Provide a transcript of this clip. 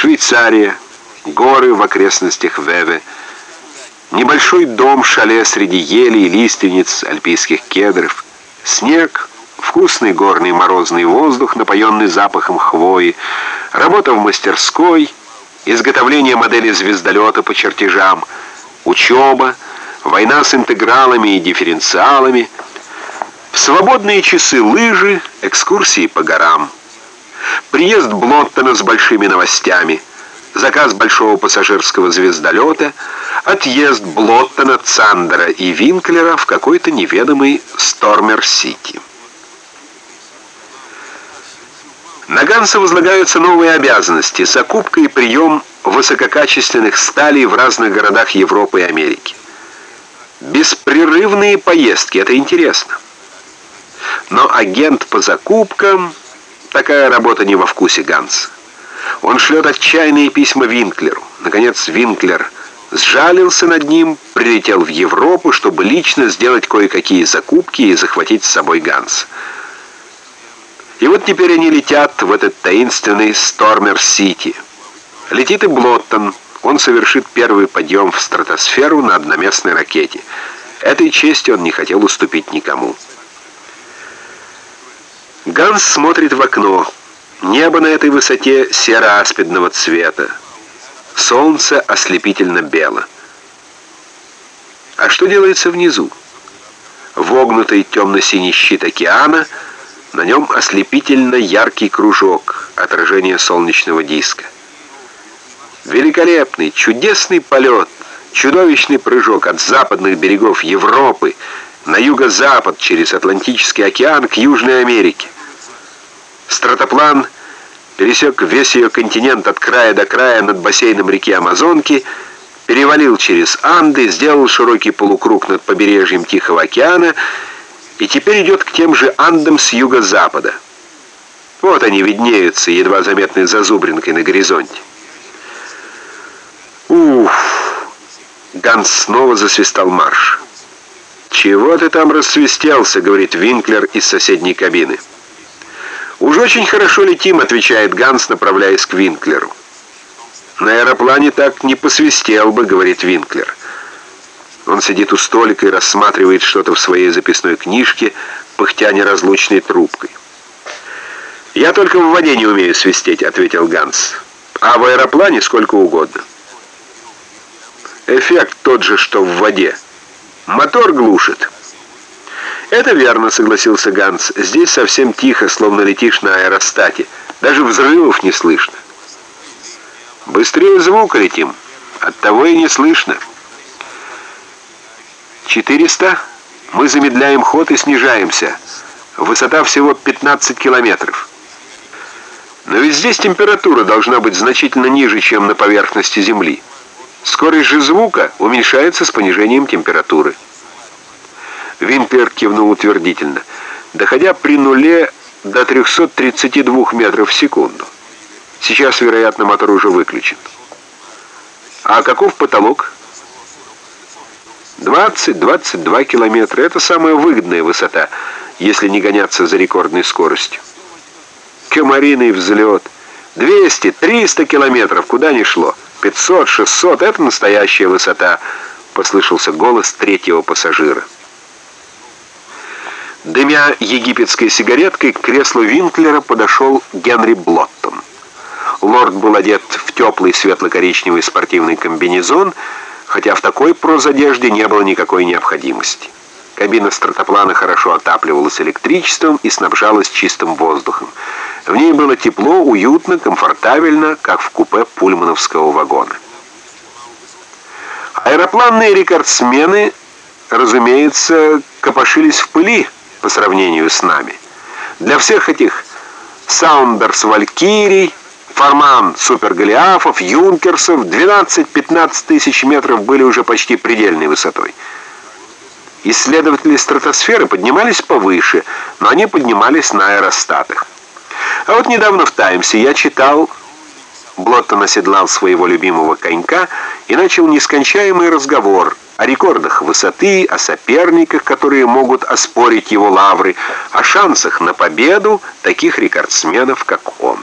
Швейцария, горы в окрестностях Веве, небольшой дом, шале среди елей, лиственниц, альпийских кедров, снег, вкусный горный морозный воздух, напоенный запахом хвои, работа в мастерской, изготовление модели звездолета по чертежам, учеба, война с интегралами и дифференциалами, в свободные часы лыжи, экскурсии по горам. Приезд Блоттона с большими новостями, заказ большого пассажирского звездолета, отъезд Блоттона, Цандера и Винклера в какой-то неведомый Стормер-Сити. На Ганса возлагаются новые обязанности, закупка и прием высококачественных сталей в разных городах Европы и Америки. Беспрерывные поездки, это интересно. Но агент по закупкам Такая работа не во вкусе Ганса. Он шлет отчаянные письма Винклеру. Наконец Винклер сжалился над ним, прилетел в Европу, чтобы лично сделать кое-какие закупки и захватить с собой Ганса. И вот теперь они летят в этот таинственный Стормер-Сити. Летит и Блоттон. Он совершит первый подъем в стратосферу на одноместной ракете. Этой чести он не хотел уступить никому. Ганс смотрит в окно. Небо на этой высоте серо-аспидного цвета. Солнце ослепительно бело. А что делается внизу? Вогнутый темно-синий щит океана, на нем ослепительно яркий кружок, отражение солнечного диска. Великолепный, чудесный полет, чудовищный прыжок от западных берегов Европы на юго-запад через Атлантический океан к Южной Америке. Стратоплан пересек весь ее континент от края до края над бассейном реки Амазонки, перевалил через Анды, сделал широкий полукруг над побережьем Тихого океана и теперь идет к тем же Андам с юго-запада. Вот они виднеются, едва заметной зазубринкой на горизонте. Уф! Ганс снова засвистал марш. «Чего ты там рассвистелся?» — говорит Винклер из соседней кабины. «Уж очень хорошо летим», — отвечает Ганс, направляясь к Винклеру. «На аэроплане так не посвистел бы», — говорит Винклер. Он сидит у столика и рассматривает что-то в своей записной книжке, пыхтя неразлучной трубкой. «Я только в воде не умею свистеть», — ответил Ганс. «А в аэроплане сколько угодно». «Эффект тот же, что в воде. Мотор глушит». «Это верно», — согласился Ганс. «Здесь совсем тихо, словно летишь на аэростате. Даже взрывов не слышно». «Быстрее звука летим. Оттого и не слышно». «400. Мы замедляем ход и снижаемся. Высота всего 15 километров». «Но ведь здесь температура должна быть значительно ниже, чем на поверхности Земли. Скорость же звука уменьшается с понижением температуры». Винклер кивнул утвердительно, доходя при нуле до 332 метров в секунду. Сейчас, вероятно, мотор уже выключен. А каков потолок? 20-22 километра. Это самая выгодная высота, если не гоняться за рекордной скоростью. Комариный взлет. 200-300 километров, куда ни шло. 500-600 — это настоящая высота, послышался голос третьего пассажира. Дымя египетской сигареткой, к креслу Винклера подошел Генри Блоттон. Лорд был одет в теплый светло-коричневый спортивный комбинезон, хотя в такой прозодежде не было никакой необходимости. Кабина стратоплана хорошо отапливалась электричеством и снабжалась чистым воздухом. В ней было тепло, уютно, комфортабельно, как в купе пульмановского вагона. Аэропланные рекордсмены, разумеется, копошились в пыли, по сравнению с нами. Для всех этих Саундерс Валькирий, Форман Супер Голиафов, Юнкерсов 12-15 тысяч метров были уже почти предельной высотой. Исследователи стратосферы поднимались повыше, но они поднимались на аэростатах. А вот недавно в «Таймсе» я читал... Блоттон оседлал своего любимого конька и начал нескончаемый разговор о рекордах высоты, о соперниках, которые могут оспорить его лавры, о шансах на победу таких рекордсменов, как он.